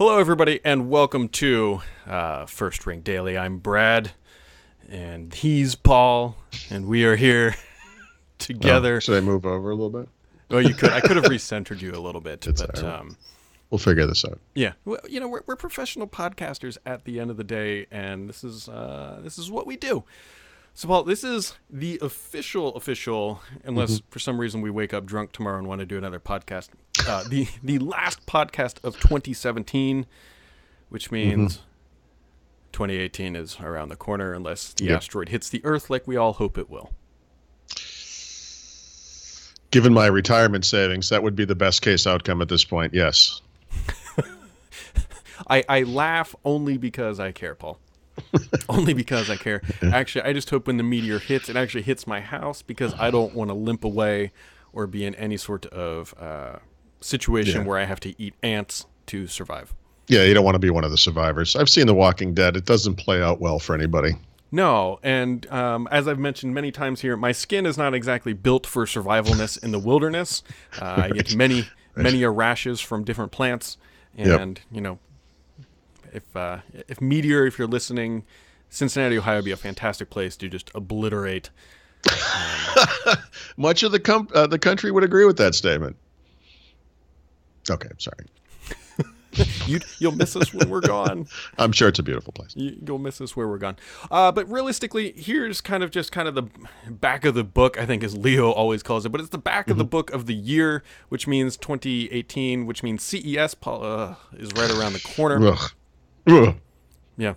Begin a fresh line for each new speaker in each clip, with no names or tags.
Hello, everybody, and welcome to uh, First Ring Daily. I'm Brad, and he's Paul, and we are here together.
Oh, should I move over a little bit?
Well, you could. I could have recentered you a little bit,
It's
but
right.
um,
We'll figure this out.
yeah, well, you know, we're, we're professional podcasters at the end of the day, and this is uh, this is what we do. So, Paul, this is the official official, unless
Mm-hmm.
for some reason we wake up drunk tomorrow and want to do another podcast. Uh, the the last podcast of 2017, which means
Mm-hmm.
2018 is around the corner, unless the
Yep.
asteroid hits the Earth like we all hope it will.
Given my retirement savings, that would be the best case outcome at this point. Yes.
I, I laugh only because I care, Paul. only because I care. Actually, I just hope when the meteor hits, it actually hits my house because I don't want to limp away or be in any sort of uh, situation
Yeah.
where I have to eat ants to survive.
Yeah, you don't want to be one of the survivors. I've seen The Walking Dead. It doesn't play out well for anybody.
No, and um, as I've mentioned many times here, my skin is not exactly built for survivalness in the wilderness. Uh, I get many, many rashes from different plants,
Yep.
and you know, if uh, if meteor, if you're listening, Cincinnati, Ohio, would be a fantastic place to just obliterate.
Much of the com- uh, the country would agree with that statement. Okay, I'm sorry.
You, you'll miss us when we're gone.
I'm sure it's a beautiful place.
You, you'll miss us where we're gone. Uh, but realistically, here's kind of just kind of the back of the book, I think, as Leo always calls it. But it's the back of the book of the year, which means 2018, which means CES uh, is right around the corner.
Ugh. Ugh.
Yeah.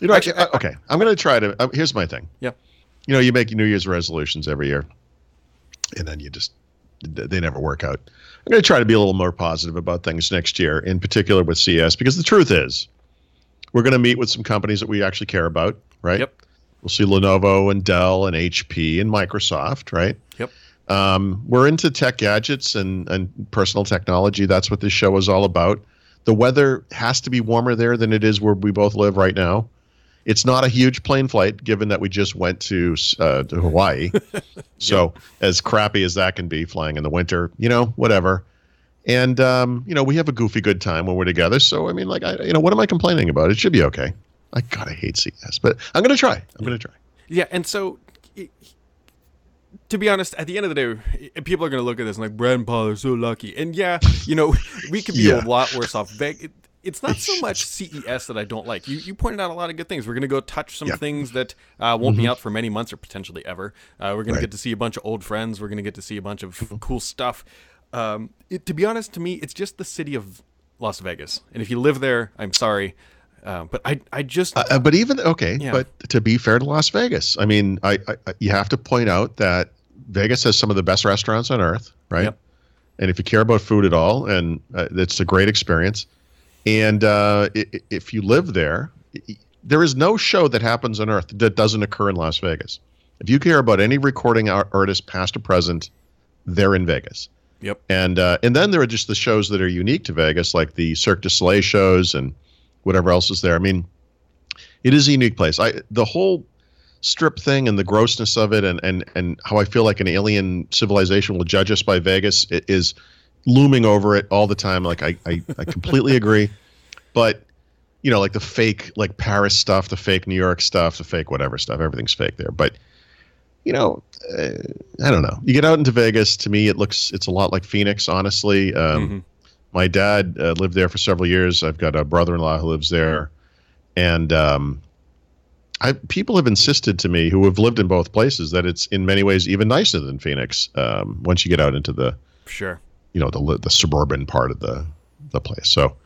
You know,
Actually,
I, okay, I'm going to try to. Uh, here's my thing.
Yeah.
You know, you make New Year's resolutions every year, and then you just they never work out. I'm going to try to be a little more positive about things next year, in particular with CES, because the truth is, we're going to meet with some companies that we actually care about, right?
Yep.
We'll see Lenovo and Dell and HP and Microsoft, right?
Yep.
Um, we're into tech gadgets and, and personal technology. That's what this show is all about. The weather has to be warmer there than it is where we both live right now. It's not a huge plane flight, given that we just went to, uh, to Hawaii. so, as crappy as that can be, flying in the winter, you know, whatever. And um, you know, we have a goofy good time when we're together. So, I mean, like, I, you know, what am I complaining about? It should be okay. I gotta hate CES, but I'm gonna try. I'm gonna try.
Yeah, and so to be honest, at the end of the day, people are going to look at this and like Brad and Paul are so lucky. And yeah, you know, we could be
Yeah.
a lot worse off. It's not so much CES that I don't like. You you pointed out a lot of good things. We're going to go touch some.
Mm-hmm.
things that uh, won't be out for many months or potentially ever. Uh, we're going
Right.
to get to see a bunch of old friends. We're going to get to see a bunch of cool stuff. Um, it, to be honest, to me, it's just the city of Las Vegas. And if you live there, I'm sorry. Uh, but I, I just
Uh, but even okay,
Yeah.
but to be fair to Las Vegas, I mean, I, I you have to point out that Vegas has some of the best restaurants on earth, right?
Yep.
And if you care about food at all, and uh, it's a great experience. And uh, if you live there, there is no show that happens on earth that doesn't occur in Las Vegas. If you care about any recording artist, past or present, they're in Vegas.
Yep.
And uh, and then there are just the shows that are unique to Vegas, like the Cirque du Soleil shows and whatever else is there. I mean, it is a unique place. I the whole strip thing and the grossness of it, and and and how I feel like an alien civilization will judge us by Vegas is looming over it all the time. Like I I, I completely agree, but you know, like the fake like Paris stuff, the fake New York stuff, the fake whatever stuff, everything's fake there. But you know, uh, I don't know. You get out into Vegas. To me, it looks it's a lot like Phoenix. Honestly, um,
Mhm.
My dad uh, lived there for several years. I've got a brother-in-law who lives there, and um, I people have insisted to me who have lived in both places that it's in many ways even nicer than Phoenix. Um, once you get out into the
sure.
you know the the suburban part of the the place. So,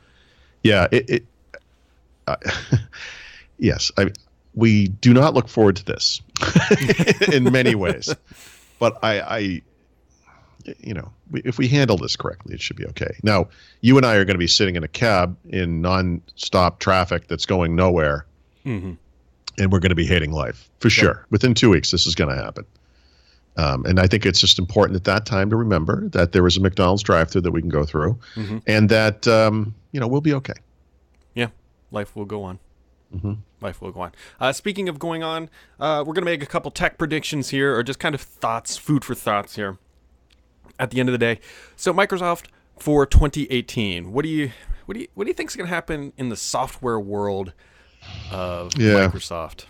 yeah, it. it uh, yes, I. We do not look forward to this in many ways, but I, I you know, we, if we handle this correctly, it should be okay. Now, you and I are going to be sitting in a cab in non-stop traffic that's going nowhere,
hmm
and we're going to be hating life for sure. Within two weeks, this is going to happen. Um, and I think it's just important at that time to remember that there is a McDonald's drive-through that we can go through,
Mhm.
and that um, you know we'll be okay.
Yeah, life will go on.
Mhm.
Life will go on. Uh, speaking of going on, uh, we're gonna make a couple tech predictions here, or just kind of thoughts, food for thoughts here. At the end of the day, so Microsoft for 2018. What do you what do you what do you think is going to happen in the software world of
Yeah.
Microsoft?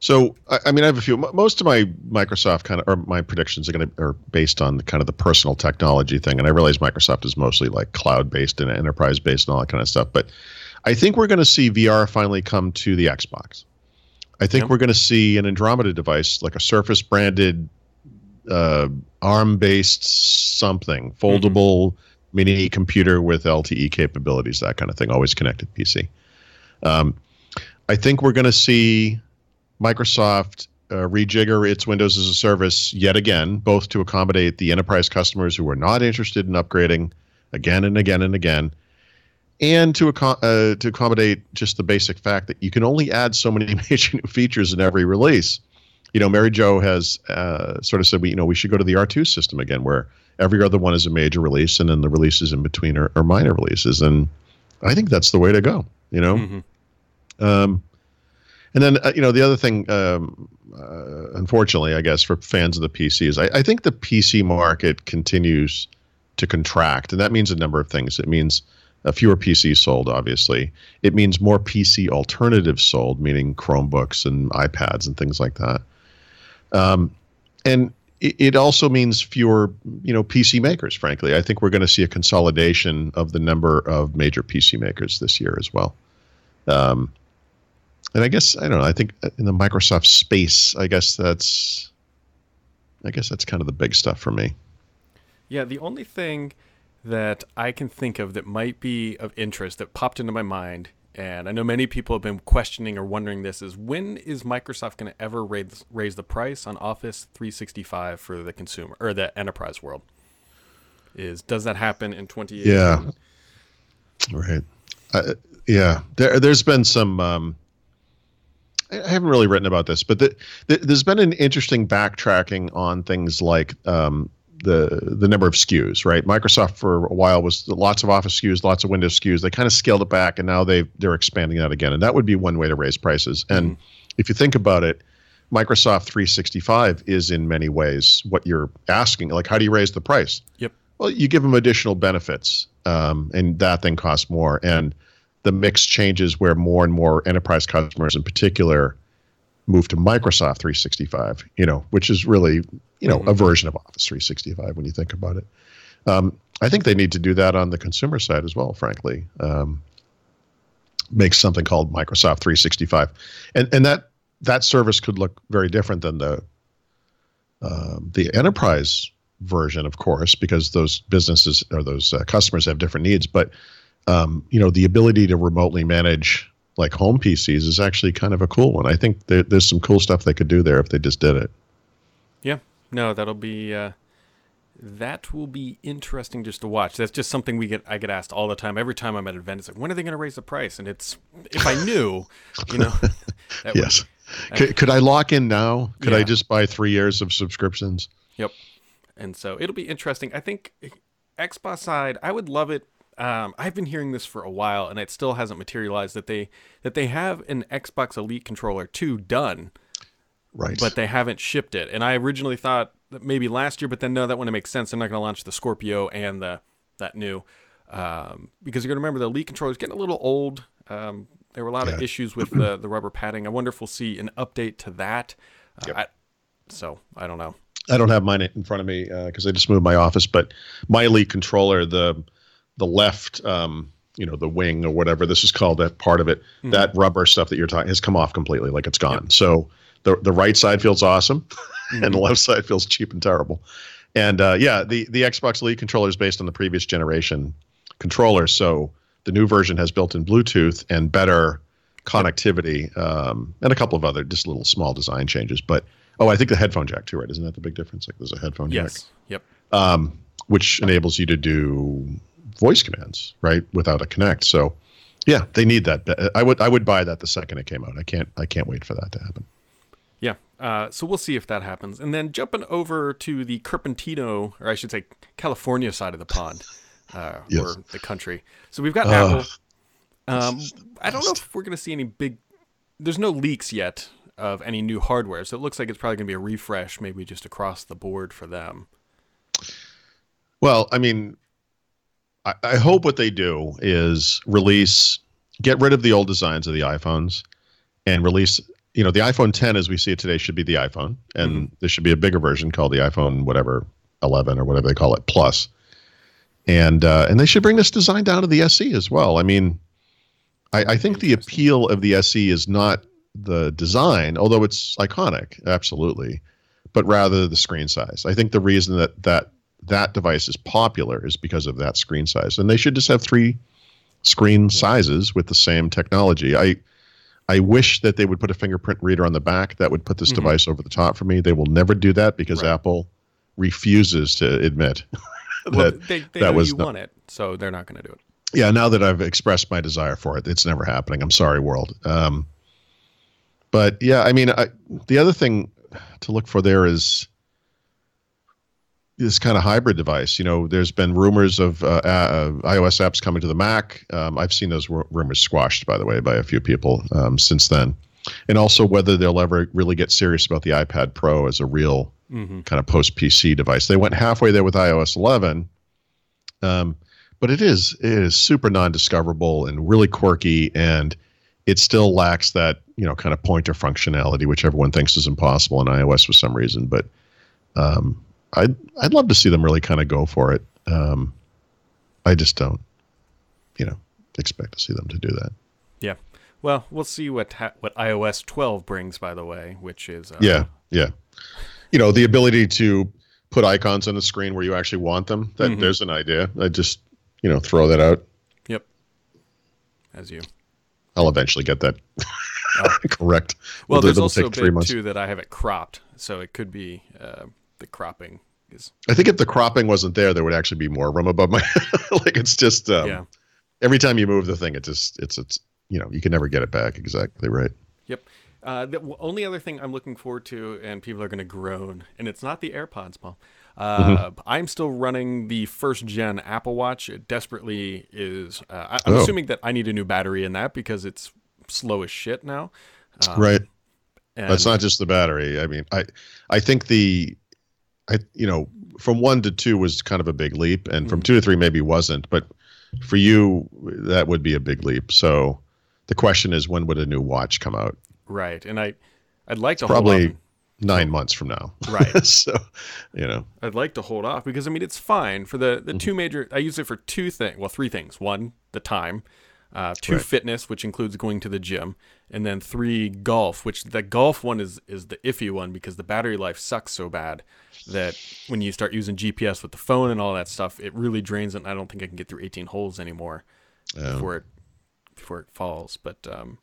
So, I, I mean, I have a few. Most of my Microsoft kind of, or my predictions are going to are based on the kind of the personal technology thing, and I realize Microsoft is mostly like cloud based and enterprise based and all that kind of stuff. But I think we're going to see VR finally come to the Xbox. I think
Yep.
we're going to see an Andromeda device, like a Surface branded, uh, ARM based something, foldable mini computer with LTE capabilities, that kind of thing, always connected PC. Um, I think we're going to see Microsoft uh, rejigger its Windows as a service yet again, both to accommodate the enterprise customers who are not interested in upgrading again and again and again, and to uh, to accommodate just the basic fact that you can only add so many major new features in every release. You know, Mary Jo has uh, sort of said, we, you know, we should go to the R2 system again, where every other one is a major release, and then the releases in between are, are minor releases, and I think that's the way to go. You know.
Mhm.
Um, and then uh, you know the other thing, um, uh, unfortunately, I guess for fans of the PC is I, I think the PC market continues to contract, and that means a number of things. It means uh, fewer PCs sold, obviously. It means more PC alternatives sold, meaning Chromebooks and iPads and things like that. Um, and it, also means fewer, you know, PC makers. Frankly, I think we're going to see a consolidation of the number of major PC makers this year as well. Um, and I guess I don't know. I think in the Microsoft space, I guess that's, I guess that's kind of the big stuff for me.
Yeah, the only thing that I can think of that might be of interest that popped into my mind, and I know many people have been questioning or wondering this, is when is Microsoft going to ever raise raise the price on Office 365 for the consumer or the enterprise world? Is does that happen in 2018?
Yeah. Right. Uh, yeah. There, there's been some. Um, I haven't really written about this, but the, the, there's been an interesting backtracking on things like um, the the number of SKUs. Right. Microsoft for a while was lots of Office SKUs, lots of Windows SKUs. They kind of scaled it back, and now they they're expanding that again. And that would be one way to raise prices. And if you think about it. Microsoft 365 is in many ways what you're asking. Like, how do you raise the price?
Yep.
Well, you give them additional benefits, um, and that then costs more. And the mix changes where more and more enterprise customers, in particular, move to Microsoft 365. You know, which is really you know a version of Office 365 when you think about it. Um, I think they need to do that on the consumer side as well. Frankly, um, make something called Microsoft 365, and and that that service could look very different than the um, the enterprise version, of course, because those businesses or those uh, customers have different needs. But um, you know, the ability to remotely manage like home PCs is actually kind of a cool one. I think there, there's some cool stuff they could do there if they just did it.
Yeah. No, that'll be uh, that will be interesting just to watch. That's just something we get I get asked all the time. Every time I'm at an event, it's like, when are they going to raise the price? And it's if I knew, you know, that would-
Yes. Could, could I lock in now? Could I just buy three years of subscriptions?
Yep. And so it'll be interesting. I think Xbox side, I would love it. Um, I've been hearing this for a while, and it still hasn't materialized that they that they have an Xbox Elite controller two done,
Right.
but they haven't shipped it. And I originally thought that maybe last year, but then no, that wouldn't make sense. They're not going to launch the Scorpio and the that new um, because you're going to remember the Elite controller is getting a little old. Um, there were a lot of issues with the the rubber padding. I wonder if we'll see an update to that. Uh,
Yep.
I, so I don't know.
I don't have mine in front of me because I just moved my office. But my Elite controller, the the left, um, you know, the wing or whatever this is called, that part of it, that rubber stuff that you're talking has come off completely, like it's gone. So the the right side feels awesome, and the left side feels cheap and terrible. And uh, yeah, the the Xbox Elite controller is based on the previous generation controller, so the new version has built-in Bluetooth and better connectivity, um, and a couple of other just little small design changes. But oh, I think the headphone jack too, right? Isn't that the big difference? Like there's a headphone jack
Yes. Yep.
um, which enables you to do voice commands right without a Kinect. So, yeah, they need that. I would I would buy that the second it came out. I can't I can't wait for that to happen.
Yeah. Uh, so we'll see if that happens. And then jumping over to the Cupertino, or I should say California side of the pond, uh,
Yes.
or the country. So we've got
Ugh.
Apple. Um, I don't know if we're going to see any big. There's no leaks yet of any new hardware, so it looks like it's probably going to be a refresh, maybe just across the board for them.
Well, I mean, I, I hope what they do is release, get rid of the old designs of the iPhones, and release. You know, the iPhone 10 as we see it today should be the iPhone, and
Mm-hmm.
there should be a bigger version called the iPhone whatever 11 or whatever they call it plus, and uh, and they should bring this design down to the SE as well. I mean, I, I think the appeal of the SE is not the design, although it's iconic, absolutely, but rather the screen size. I think the reason that that that device is popular is because of that screen size, and they should just have three screen sizes with the same technology. I I wish that they would put a fingerprint reader on the back that would put this
Mhm.
device over the top for me. They will never do that because
Right.
Apple refuses to admit
Well,
that.
they they
that
know
was
you
not-
want it, so they're not going to do it.
Yeah, now that I've expressed my desire for it, it's never happening. I'm sorry, world. Um, but yeah, I mean, I, the other thing to look for there is this kind of hybrid device. You know, there's been rumors of uh, uh, iOS apps coming to the Mac. Um, I've seen those ru- rumors squashed, by the way, by a few people um, since then. And also whether they'll ever really get serious about the iPad Pro as a real
Mm-hmm.
kind of post PC device. They went halfway there with iOS 11, um, but it is it is super non-discoverable and really quirky, and it still lacks that you know kind of pointer functionality, which everyone thinks is impossible in iOS for some reason. But um, I'd I'd love to see them really kind of go for it. Um, I just don't, you know, expect to see them to do that.
Yeah. Well, we'll see what ha- what iOS 12 brings. By the way, which is uh,
Yeah, yeah. You know, the ability to put icons on the screen where you actually want them. That
Mhm.
there's an idea. I just, you know, throw that out.
Yep. As you.
I'll eventually get that
Oh.
correct.
Well,
It'll-
there's
it'll
also a bit too that I have it cropped, so it could be uh, the cropping is
I think if the cropping wasn't there, there would actually be more room above my. like it's just um,
yeah.
every time you move the thing, it just it's it's you know you can never get it back exactly right.
Yep. Uh, the only other thing I'm looking forward to, and people are going to groan, and it's not the AirPods, Paul. Uh,
Mm-hmm.
I'm still running the first gen Apple Watch. It desperately is. Uh, I, I'm
Oh.
assuming that I need a new battery in that because it's slow as shit now. Um,
right.
And,
That's not just the battery. I mean, I I think the I you know from one to two was kind of a big leap, and from
Mhm.
two to three maybe wasn't, but for you that would be a big leap. So the question is, when would a new watch come out?
right, and I, I'd like to
probably-. Nine months from now.
Right.
so, you know,
I'd like to hold off because I mean it's fine for the
Mm-hmm.
the two major. I use it for two things. Well, three things. One, the time. Uh, two,
Right.
fitness, which includes going to the gym, and then three, golf. Which the golf one is is the iffy one because the battery life sucks so bad that when you start using GPS with the phone and all that stuff, it really drains it. And I don't think I can get through 18 holes anymore
um,
before it before it falls. But um,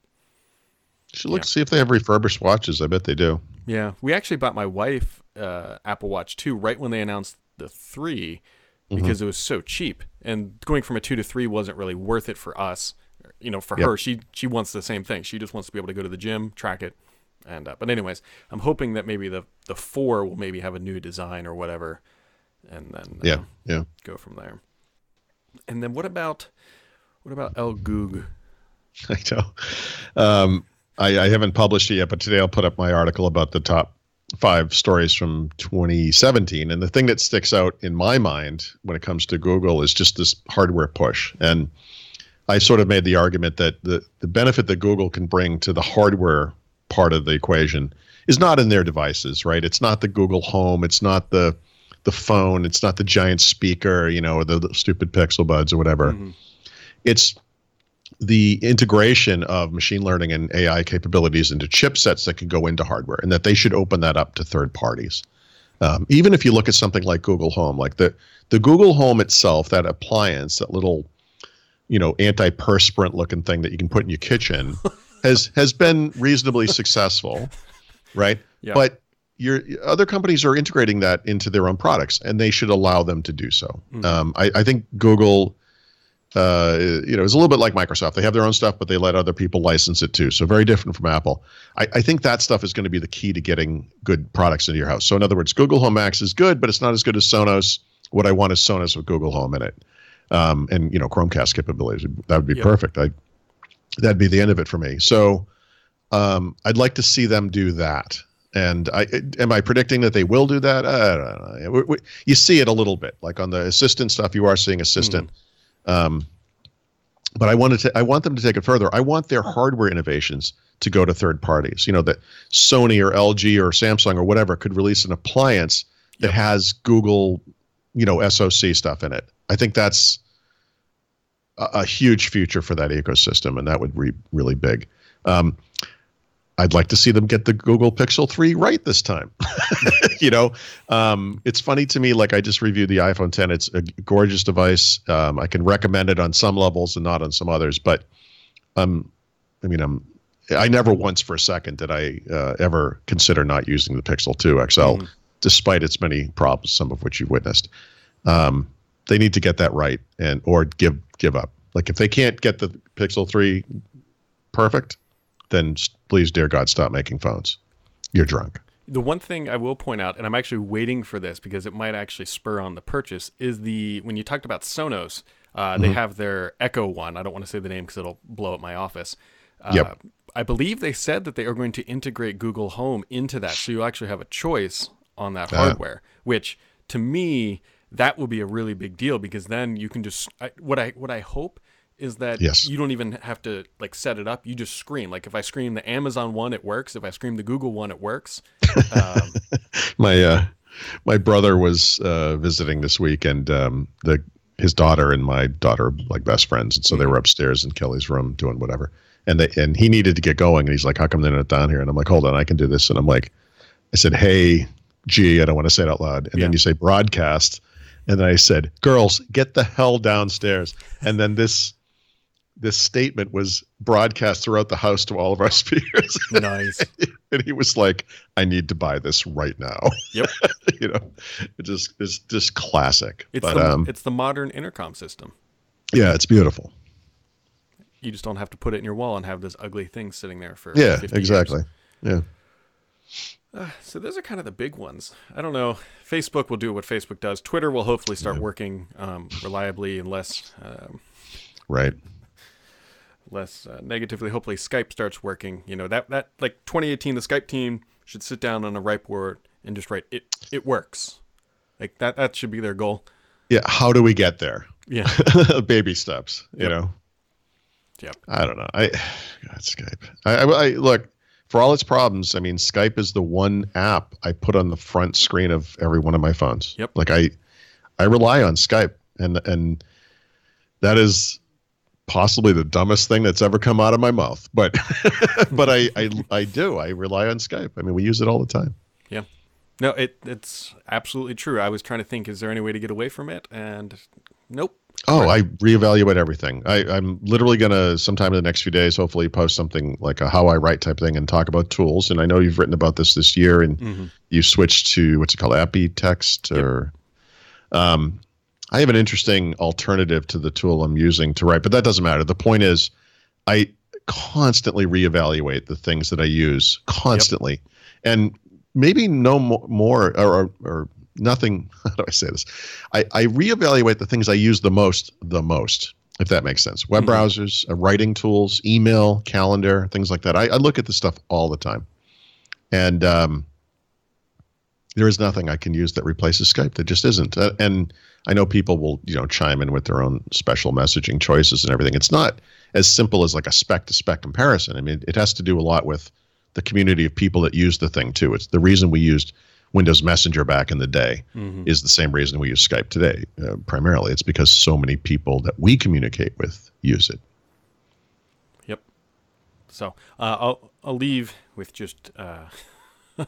should look
yeah.
see if they have refurbished watches. I bet they do.
Yeah, we actually bought my wife uh, Apple Watch 2 right when they announced the 3 because it was so cheap. And going from a 2 to 3 wasn't really worth it for us. You know, for
Yep.
her, she she wants the same thing. She just wants to be able to go to the gym, track it. And uh, but anyways, I'm hoping that maybe the the 4 will maybe have a new design or whatever and then uh,
Yeah, yeah.
go from there. And then what about what about El Goog?
I know. Um, I, I haven't published it yet, but today I'll put up my article about the top five stories from 2017. And the thing that sticks out in my mind when it comes to Google is just this hardware push. And I sort of made the argument that the, the benefit that Google can bring to the hardware part of the equation is not in their devices, right? It's not the Google Home. It's not the the phone. It's not the giant speaker, you know, or the, the stupid Pixel Buds or whatever.
Mhm.
It's the integration of machine learning and AI capabilities into chipsets that can go into hardware, and that they should open that up to third parties. Um, even if you look at something like Google Home, like the the Google Home itself, that appliance, that little, you know, antiperspirant looking thing that you can put in your kitchen, has has been reasonably successful, right?
Yeah.
But your other companies are integrating that into their own products, and they should allow them to do so.
Mhm.
Um, I, I think Google, uh, you know, is a little bit like Microsoft. They have their own stuff, but they let other people license it too. So very different from Apple. I, I think that stuff is going to be the key to getting good products into your house. So in other words, Google Home Max is good, but it's not as good as Sonos. What I want is Sonos with Google Home in it, um, and you know, Chromecast capabilities. That would be
Yep.
perfect. I that'd be the end of it for me. So um, I'd like to see them do that. And I am I predicting that they will do that? I don't know. We- we- you see it a little bit, like on the assistant stuff. You are seeing assistant. Um, but I wanted to I want them to take it further. I want their hardware innovations to go to third parties. You know that Sony or LG or Samsung or whatever could release an appliance that
Yep.
has Google, you know, SOC stuff in it. I think that's a, a huge future for that ecosystem, and that would be really big. Um, I'd like to see them get the Google Pixel 3 right this time. you know, um, it's funny to me. Like I just reviewed the iPhone 10. It's a gorgeous device. Um, I can recommend it on some levels and not on some others. But um, I mean, I'm I never once for a second did I uh, ever consider not using the Pixel 2 XL, despite its many problems, some of which you've witnessed. Um, they need to get that right and or give give up. Like if they can't get the Pixel 3 perfect, then please, dear God, stop making phones. You're drunk.
The one thing I will point out, and I'm actually waiting for this because it might actually spur on the purchase, is the when you talked about Sonos, uh,
Mm-hmm.
they have their Echo One. I don't want to say the name because it'll blow up my office. Uh,
Yep.
I believe they said that they are going to integrate Google Home into that, so you actually have a choice on that
Ah.
hardware. Which, to me, that will be a really big deal because then you can just I, what I what I hope is that
Yes.
you don't even have to like set it up. You just scream. Like if I scream the Amazon one, it works. If I scream the Google one, it works. Um,
my uh my brother was uh visiting this week and um the his daughter and my daughter are like best friends and so they were upstairs in kelly's room doing whatever and they and he needed to get going and he's like how come they're not down here and i'm like hold on i can do this and i'm like i said hey gee i don't want to say it out loud and
Yeah.
then you say broadcast and then i said girls get the hell downstairs and then this this statement was broadcast throughout the house to all of our speakers
nice.
and he was like, "I need to buy this right now."
Yep.
you know, it just it's just classic.
It's
but
the
um,
it's the modern intercom system.
yeah, it's beautiful.
You just don't have to put it in your wall and have this ugly thing sitting there for
Yeah,
50 years.
exactly. Yeah,
So those are kind of the big ones. I don't know. Facebook will do what Facebook does. Twitter will hopefully start working um, reliably and less um,
right.
less uh, negatively. Hopefully Skype starts working. You know that that like 2018, the Skype team should sit down on a whiteboard and just write it. It works. Like that. That should be their goal.
Yeah, how do we get there?
Yeah.
Baby steps. You know.
Yep.
I don't know. I God, Skype. I, I, I look for all its problems. I mean, Skype is the one app I put on the front screen of every one of my phones.
Yep.
Like I, I rely on Skype, and and that is possibly the dumbest thing that's ever come out of my mouth. But but I, I I do. I rely on Skype. I mean, we use it all the time.
Yeah. No, it it's absolutely true. I was trying to think, is there any way to get away from it? And nope.
Oh, I reevaluate everything. I, I'm literally gonna sometime in the next few days, hopefully, post something like a how I write type thing and talk about tools. And I know you've written about this this year, and
Mm-hmm.
you switched to what's it called, Appy Text, or um, I have an interesting alternative to the tool I'm using to write, but that doesn't matter. The point is, I constantly reevaluate the things that I use constantly, and maybe no mo- more or, or, or nothing. How do I say this? I, I reevaluate the things I use the most, the most, if that makes sense. Web
Mhm.
browsers, uh, writing tools, email, calendar, things like that. I, I look at this stuff all the time, and um, there is nothing I can use that replaces Skype. There just isn't. Uh, and I know people will, you know, chime in with their own special messaging choices and everything. It's not as simple as like a spec to spec comparison. I mean, it has to do a lot with the community of people that use the thing too. It's the reason we used Windows Messenger back in the day
Mhm.
is the same reason we use Skype today. Uh, primarily, it's because so many people that we communicate with use it.
Yep. So uh, I'll I'll leave with just uh,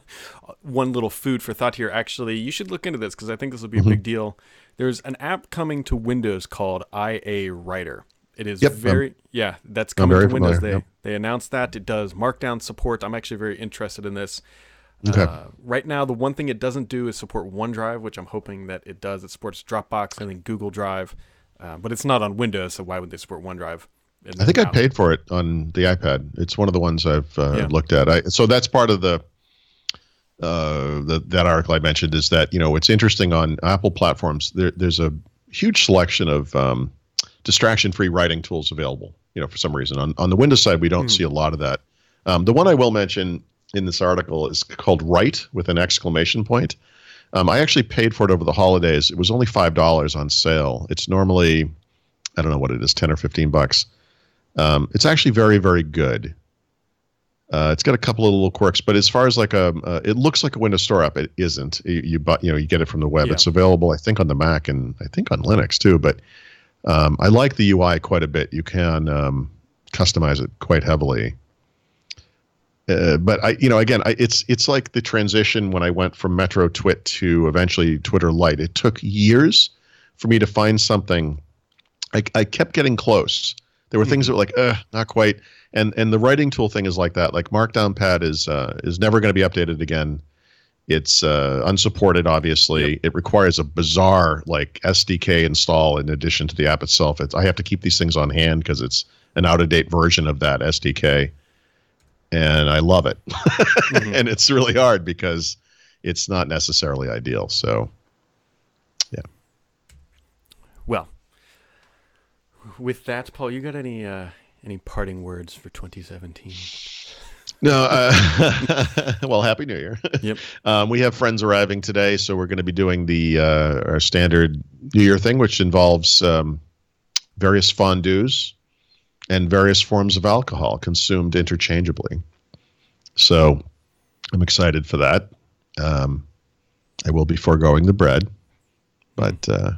one little food for thought here. Actually, you should look into this because I think this will be a
Mm-hmm.
big deal. There's an app coming to Windows called IA Writer. It is
Yep, I'm-
very yeah, that's coming to Windows.
familiar,
They
yep.
they announced that it does Markdown support. I'm actually very interested in this.
Okay.
Uh, right now, the one thing it doesn't do is support OneDrive, which I'm hoping that it does. It supports Dropbox and then Google Drive, uh, but it's not on Windows, so why would they support OneDrive?
I think I paid for it on the iPad. It's one of the ones I've uh,
Yeah.
looked at. I, so that's part of the uh, the, that article I mentioned is that you know it's interesting on Apple platforms. There, there's a huge selection of um, distraction-free writing tools available. You know, for some reason on on the Windows side, we don't
Hmm.
see a lot of that. Um, the one I will mention in this article is called Write with an exclamation point. Um, I actually paid for it over the holidays. It was only five dollars on sale. It's normally I don't know what it is, ten or fifteen bucks. Um, it's actually very very good. Uh, it's got a couple of little quirks, but as far as like a, uh, it looks like a Windows Store app. It isn't. You, you but you know you get it from the web.
Yeah.
It's available, I think, on the Mac and I think on Linux too. But um, I like the UI quite a bit. You can um, customize it quite heavily. Uh, but I, you know, again, I, it's it's like the transition when I went from Metro Twit to eventually Twitter Lite. It took years for me to find something. I, I kept getting close. There were things that were like, uh, not quite. And and the writing tool thing is like that. Like Markdown Pad is uh, is never going to be updated again. It's uh, unsupported, obviously. It requires a bizarre like SDK install in addition to the app itself. It's, I have to keep these things on hand because it's an out of date version of that SDK, and I love it. and it's really hard because it's not necessarily ideal. So, yeah.
Well, with that, Paul, you got any uh, any parting words for 2017?
No, uh, well, happy New Year.
Yep.
Um, we have friends arriving today, so we're going to be doing the uh, our standard New Year thing, which involves um, various fondues and various forms of alcohol consumed interchangeably. So I'm excited for that. Um, I will be foregoing the bread, but uh,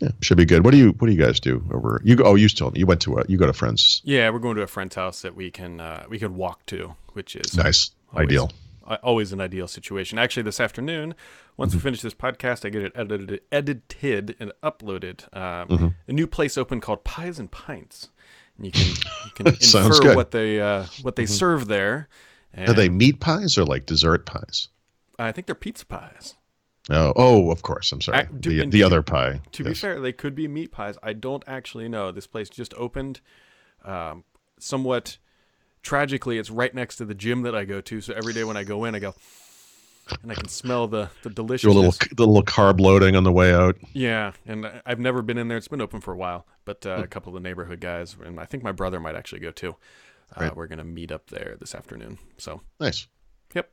yeah, should be good. What do you What do you guys do over? You go, oh, you told me you went to a you go to friends.
Yeah, we're going to a friend's house that we can uh, we can walk to, which is
Nice, ideal.
Uh, always an ideal situation. Actually, this afternoon, once
Mm-hmm.
we finish this podcast, I get it edited, edited and uploaded. Um,
Mm-hmm.
A new place open called Pies and Pints, and you can you can infer.
Mm-hmm.
what they uh, what they serve there. And
Are they meat pies or like dessert pies?
I think they're pizza pies.
Oh, oh, of course. I'm sorry.
I- do-
the the other pie.
To be fair, they could be meat pies. I don't actually know. This place just opened. Um, somewhat tragically, it's right next to the gym that I go to. So every day when I go in, I go, and I can smell the the
a little the little carb loading on the way out.
Yeah, and I- I've never been in there. It's been open for a while, but
Hmm.
uh, a couple of the neighborhood guys, and I think my brother might actually go too. Uh,
Right.
We're gonna meet up there this afternoon. So,
Nice.
yep.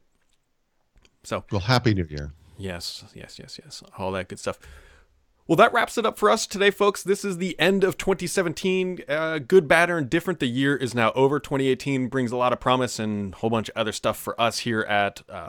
So,
Well, happy New Year.
yes, yes, yes, yes, all that good stuff. Well, that wraps it up for us today, folks. This is the end of 2017. Uh, good, bad, or indifferent. The year is now over. 2018 brings a lot of promise and a whole bunch of other stuff for us here at uh.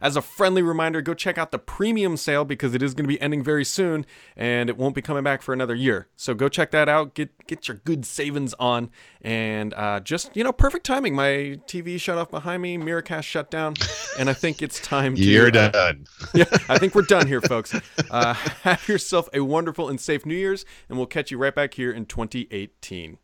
As a friendly reminder, go check out the premium sale because it is going to be ending very soon and it won't be coming back for another year. So go check that out. Get get your good savings on. And uh, just, you know, perfect timing. My TV shut off behind me, Miracast shut down, and I think it's time to.
You're
uh,
done.
yeah, I think we're done here, folks. Uh, yourself a wonderful and safe New Year's, and we'll catch you right back here in 2018.